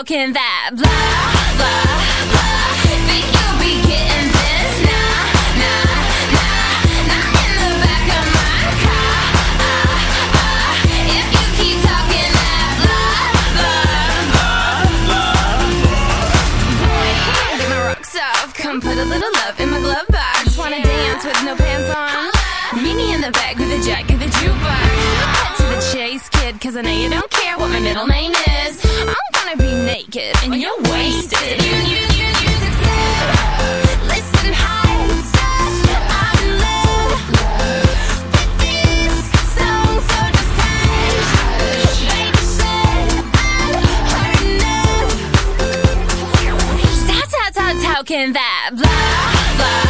Talking that blah, blah, blah. Think you'll be getting this? Nah, nah, nah, not in the back of my car. Ah, ah. If you keep talking that blah, blah, Boy, come on, get my rocks off. Come put a little love in my glove box. Wanna dance with no pants on? Meet me in the back with a jack of the jukebox. Cut to the chase, kid, cause I know you don't care what my middle name is. I'm gonna be naked and you're wasted. You, you, you, you listen, I'm in love with this song, stop talking that blah, blah.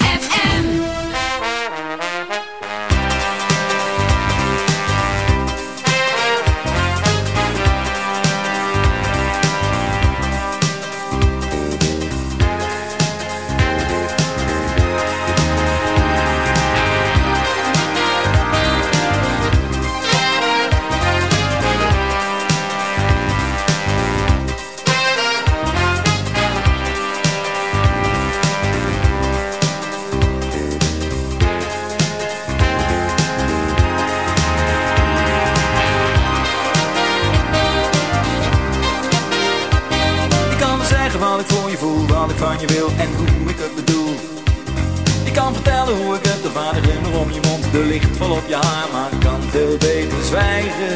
Maar kan veel beter zwijgen.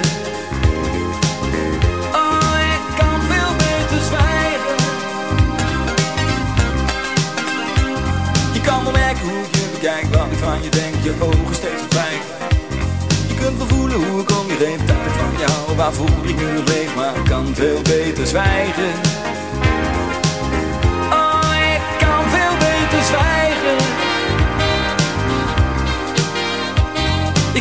Oh, ik kan veel beter zwijgen. Je kan wel merken hoe je bekijk, wat ik van je denk, je ogen steeds verdwijgen. Je kunt wel voelen hoe ik om je heen dat van jou, waarvoor ik nu leef, maar ik kan veel beter zwijgen. Oh, ik kan veel beter zwijgen.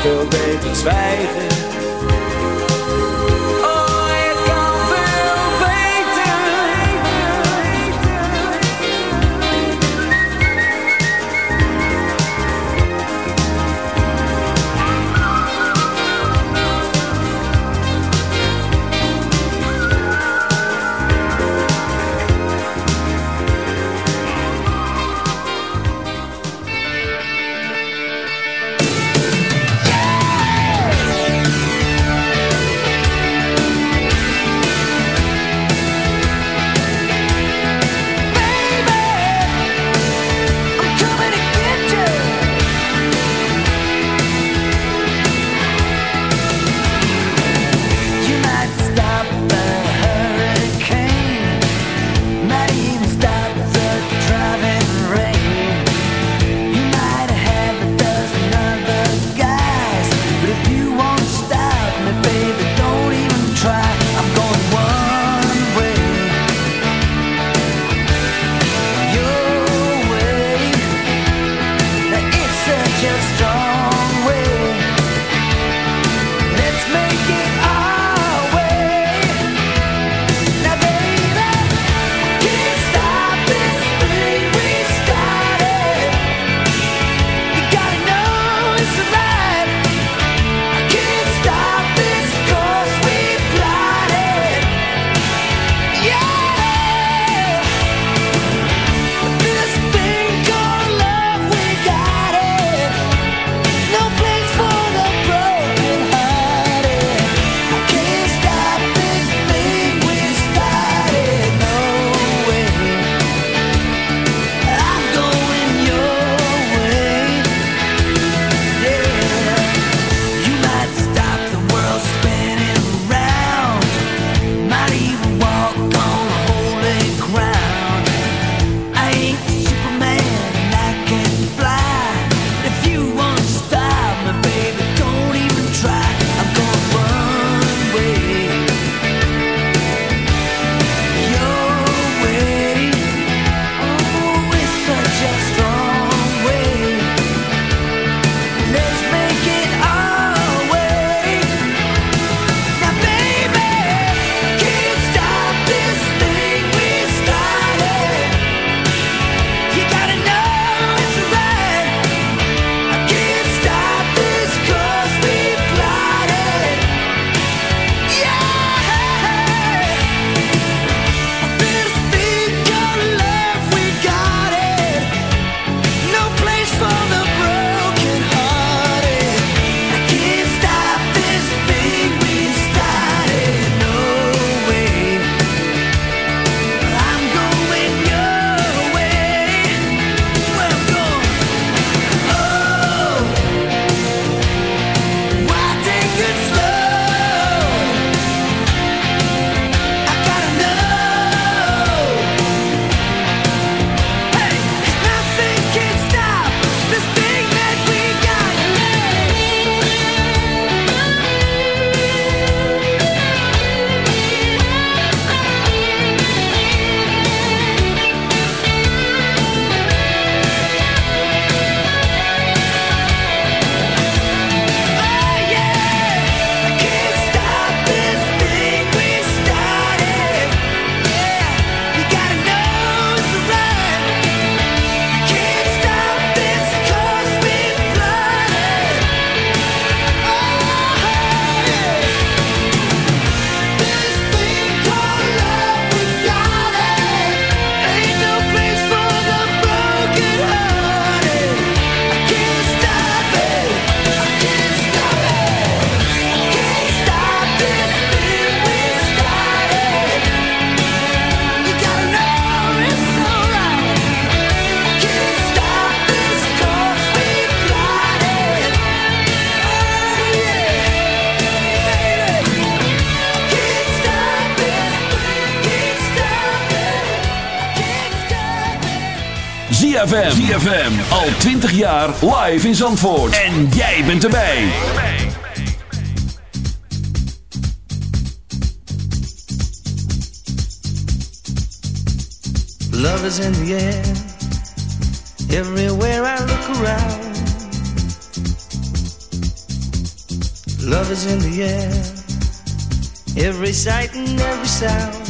Veel beter zwijgen. ZFM. ZFM. Al 20 jaar live in Zandvoort. En jij bent erbij. Love is in the air. Everywhere I look around. Love is in the air. Every sight and every sound.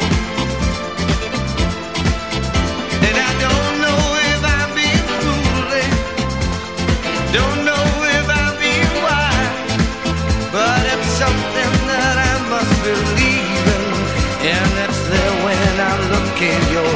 In your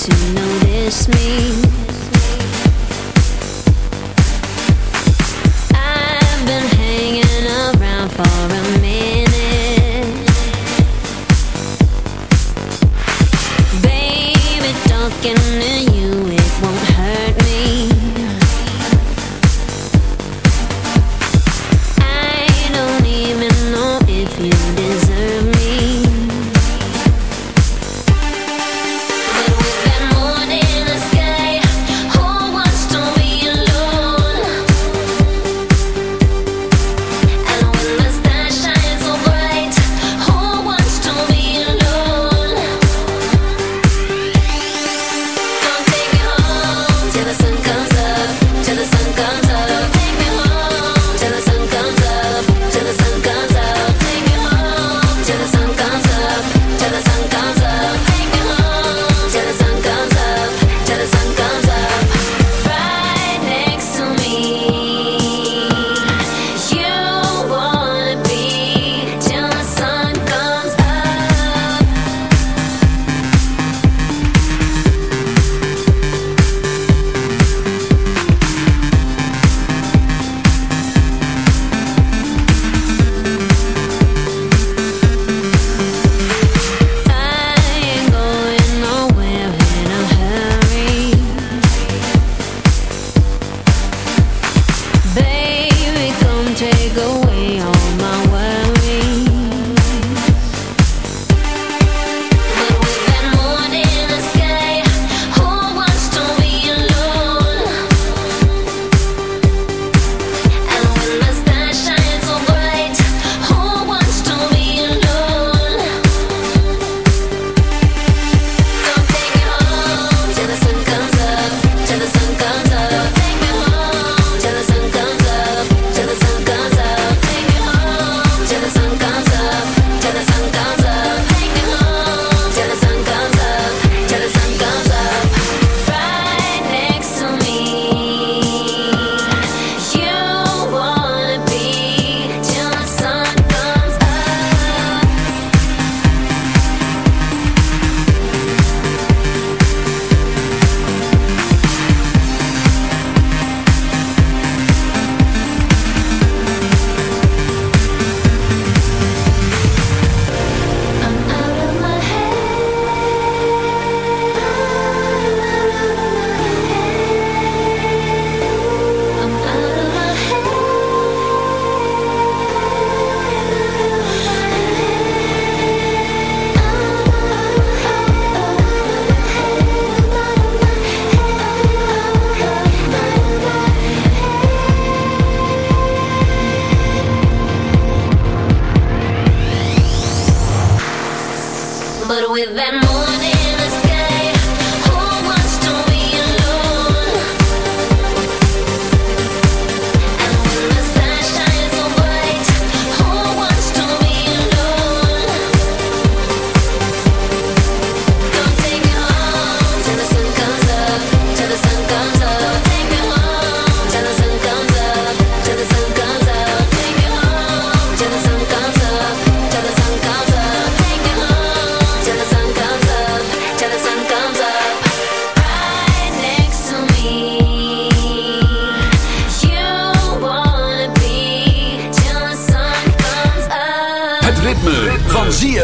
to notice me.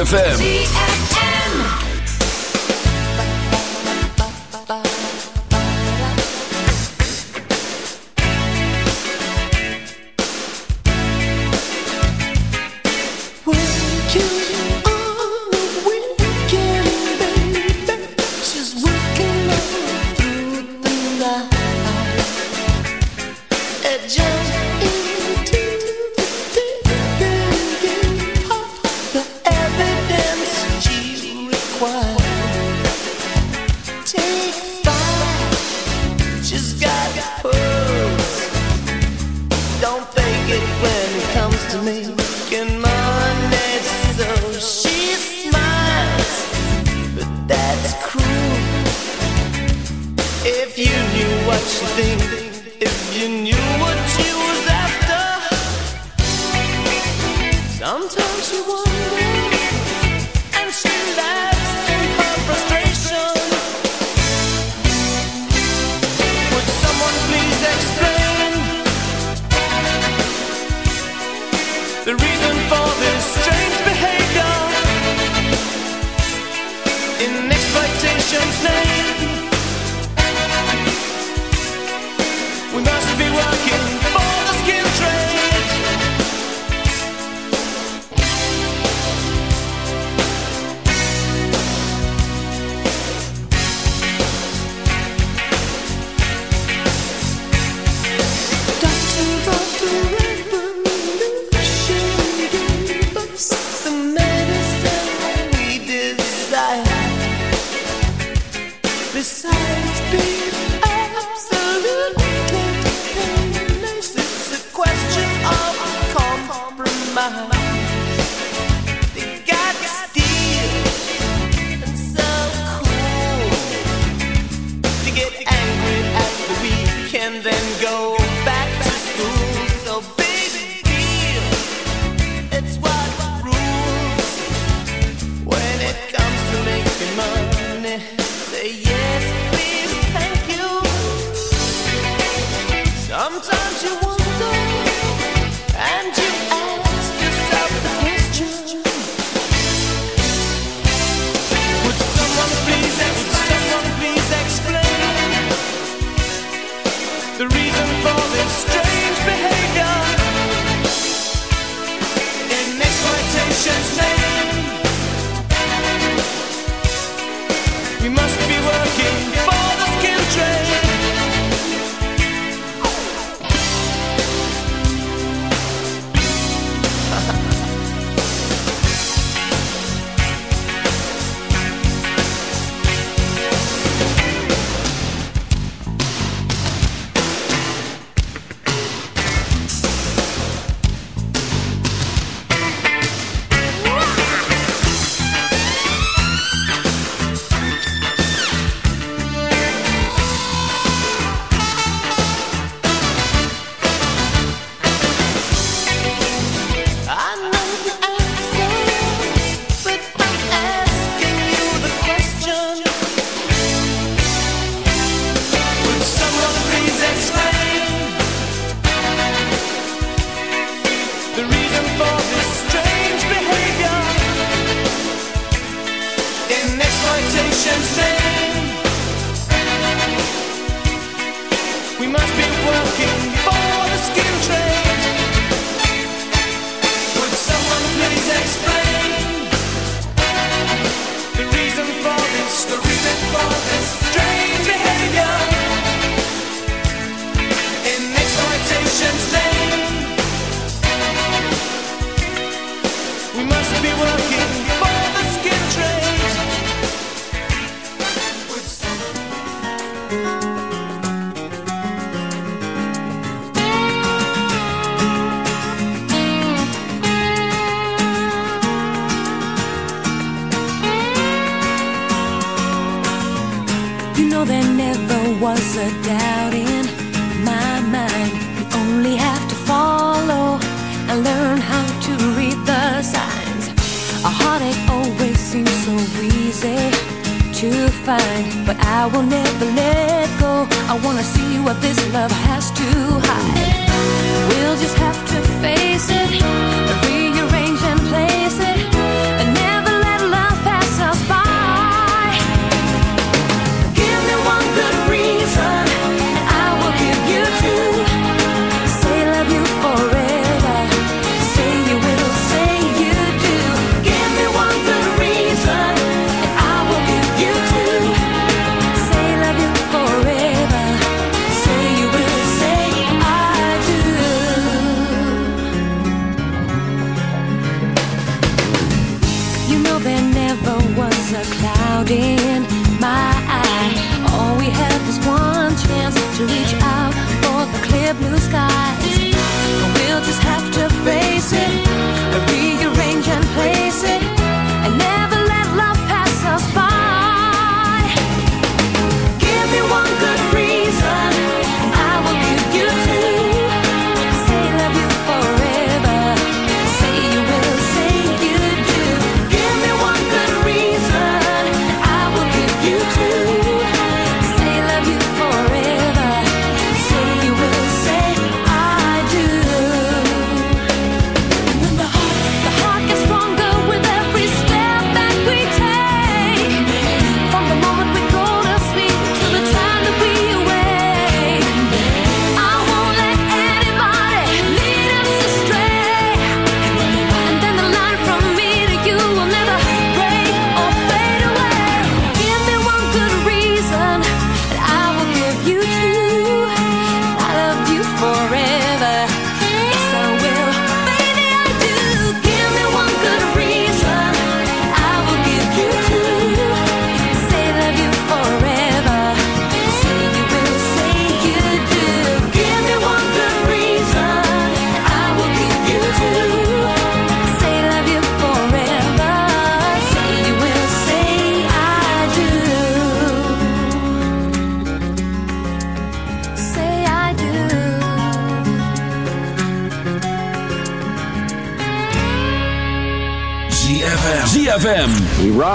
ZFM.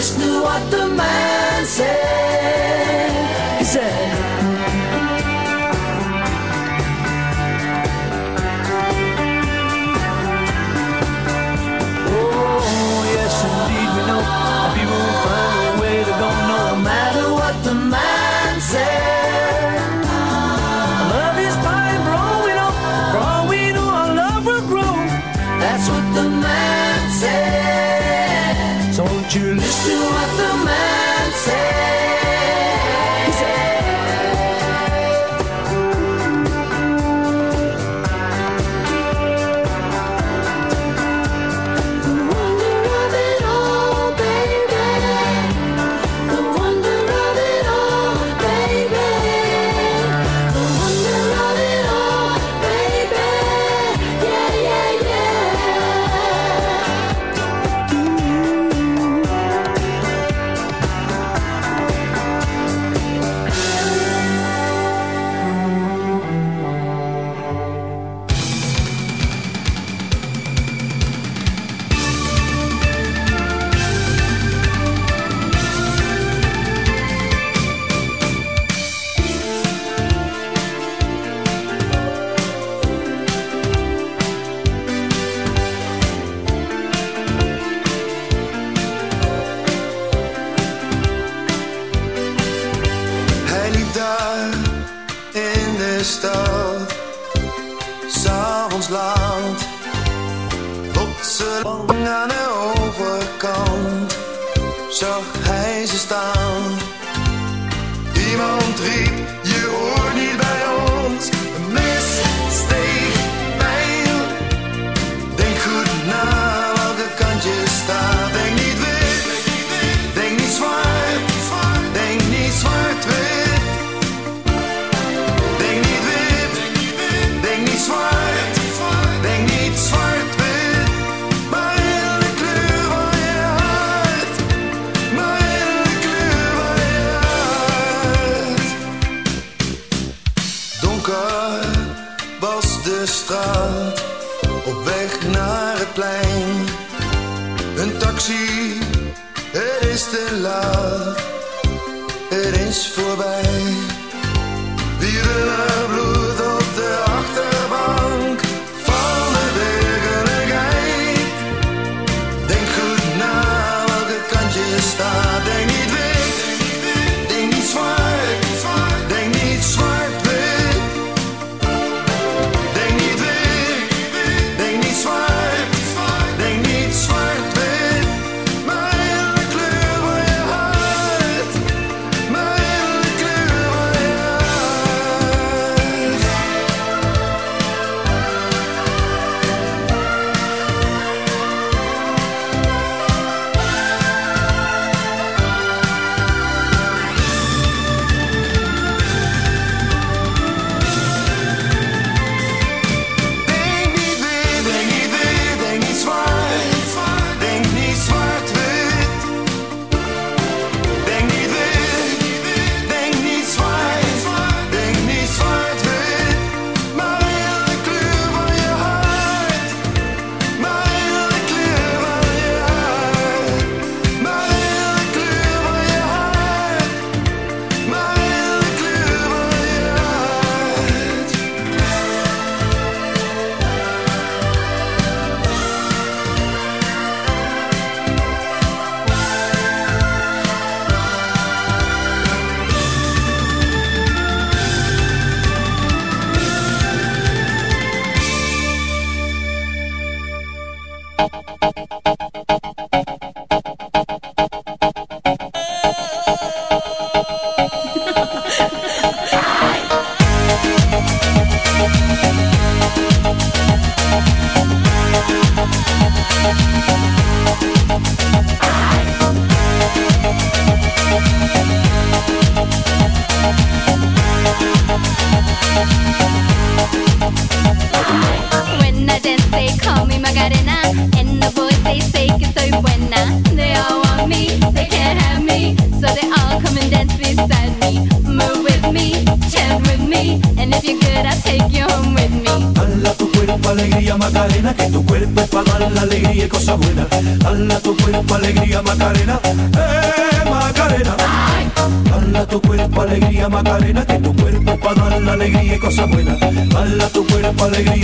this new I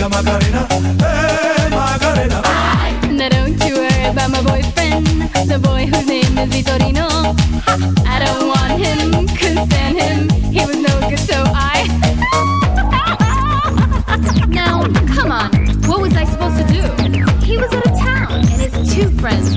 alegría Macarena, eh Macarena. Now don't you worry about my boyfriend, the boy whose name is Vitorino. I don't want him, couldn't stand him, he was no good, so I. now, come on, what was I supposed to do? He was out of town, and his two friends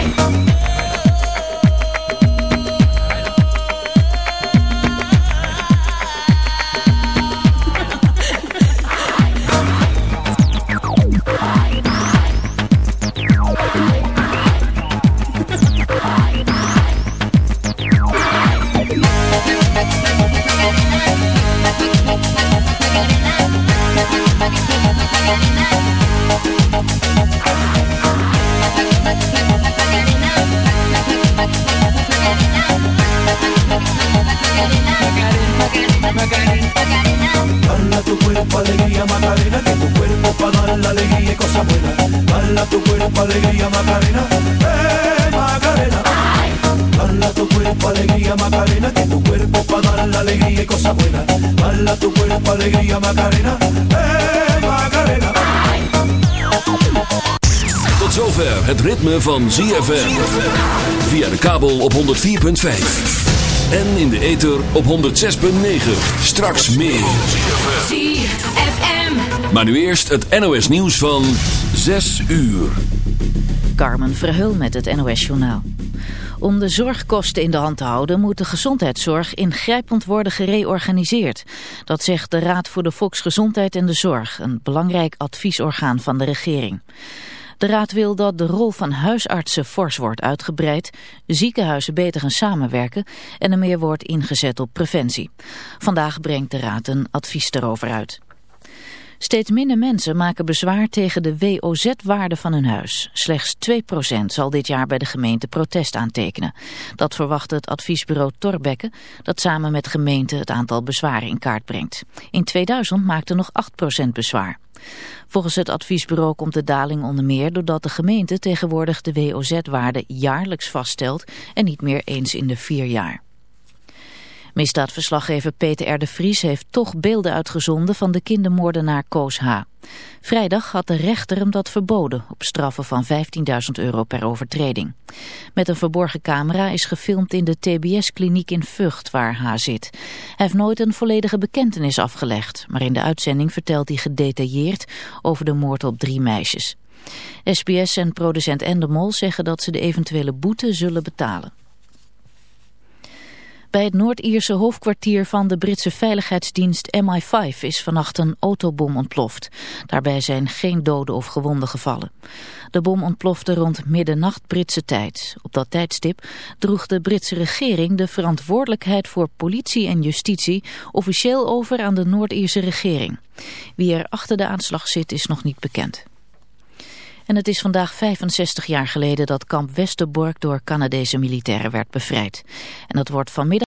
Alegría y cosas buenas. Dala tu cuerpo alegría Macarena, eh Macarena. Dala tu cuerpo alegría Macarena, que tu cuerpo para dar la alegría y cosas buenas. Dala tu cuerpo alegría Macarena, eh Macarena. Tot zover het ritme van ZFM. Via de kabel op 104.5. En in de ether op 106.9. Straks meer. ZFM. Maar nu eerst het NOS nieuws van 6 uur. Carmen Verheul met het NOS-journaal. Om de zorgkosten in de hand te houden moet de gezondheidszorg ingrijpend worden gereorganiseerd. Dat zegt de Raad voor de Volksgezondheid en de Zorg, een belangrijk adviesorgaan van de regering. De raad wil dat de rol van huisartsen fors wordt uitgebreid, ziekenhuizen beter gaan samenwerken en er meer wordt ingezet op preventie. Vandaag brengt de raad een advies erover uit. Steeds minder mensen maken bezwaar tegen de WOZ-waarde van hun huis. Slechts 2% zal dit jaar bij de gemeente protest aantekenen. Dat verwacht het adviesbureau Torbekke, dat samen met gemeenten het aantal bezwaren in kaart brengt. In 2000 maakte nog 8% bezwaar. Volgens het adviesbureau komt de daling onder meer doordat de gemeente tegenwoordig de WOZ-waarde jaarlijks vaststelt en niet meer eens in de vier jaar. Misdaadverslaggever Peter R. de Vries heeft toch beelden uitgezonden van de kindermoordenaar Koos H. Vrijdag had de rechter hem dat verboden op straffen van 15.000 euro per overtreding. Met een verborgen camera is gefilmd in de TBS-kliniek in Vught waar H. zit. Hij heeft nooit een volledige bekentenis afgelegd, maar in de uitzending vertelt hij gedetailleerd over de moord op drie meisjes. SBS en producent Endemol zeggen dat ze de eventuele boete zullen betalen. Bij het Noord-Ierse hoofdkwartier van de Britse veiligheidsdienst MI5 is vannacht een autobom ontploft. Daarbij zijn geen doden of gewonden gevallen. De bom ontplofte rond middernacht Britse tijd. Op dat tijdstip droeg de Britse regering de verantwoordelijkheid voor politie en justitie officieel over aan de Noord-Ierse regering. Wie er achter de aanslag zit is nog niet bekend. En het is vandaag 65 jaar geleden dat kamp Westerbork door Canadese militairen werd bevrijd. En dat wordt vanmiddag